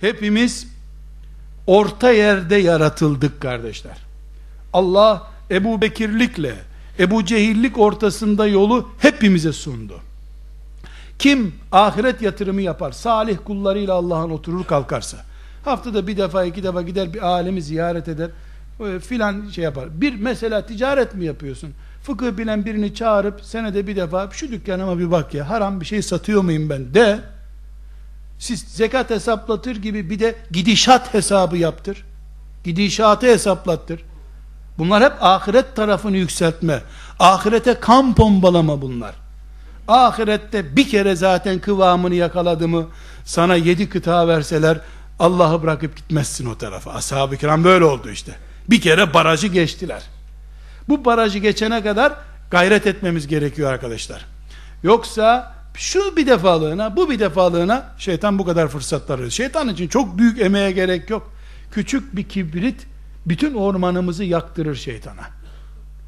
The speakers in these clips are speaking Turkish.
Hepimiz orta yerde yaratıldık kardeşler. Allah Ebu Bekirlikle Ebu Cehillik ortasında yolu hepimize sundu. Kim ahiret yatırımı yapar, salih kullarıyla Allah'ın oturur kalkarsa, haftada bir defa iki defa gider bir alemi ziyaret eder, e, filan şey yapar. Bir mesela ticaret mi yapıyorsun? Fıkıh bilen birini çağırıp senede bir defa şu dükkanıma bir bak ya haram bir şey satıyor muyum ben de siz zekat hesaplatır gibi bir de gidişat hesabı yaptır. Gidişatı hesaplattır. Bunlar hep ahiret tarafını yükseltme. Ahirete kan pombalama bunlar. Ahirette bir kere zaten kıvamını yakaladı mı sana yedi kıta verseler Allah'ı bırakıp gitmezsin o tarafa. Ashab-ı kiram böyle oldu işte. Bir kere barajı geçtiler. Bu barajı geçene kadar gayret etmemiz gerekiyor arkadaşlar. Yoksa şu bir defalığına, bu bir defalığına şeytan bu kadar fırsatlar veriyor. Şeytan için çok büyük emeğe gerek yok. Küçük bir kibrit bütün ormanımızı yaktırır şeytana.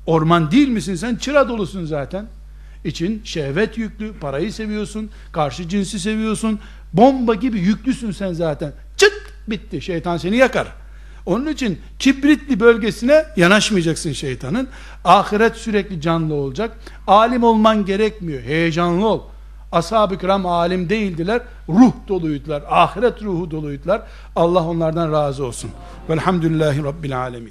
Orman değil misin sen? Çıra dolusun zaten. İçin şehvet yüklü, parayı seviyorsun, karşı cinsi seviyorsun. Bomba gibi yüklüsün sen zaten. Çıt bitti. Şeytan seni yakar. Onun için kibritli bölgesine yanaşmayacaksın şeytanın. Ahiret sürekli canlı olacak. Alim olman gerekmiyor. Heyecanlı ol. Ashab-ı kiram alim değildiler. Ruh doluydular. Ahiret ruhu doluydular. Allah onlardan razı olsun. Velhamdülillahi Rabbil alemin.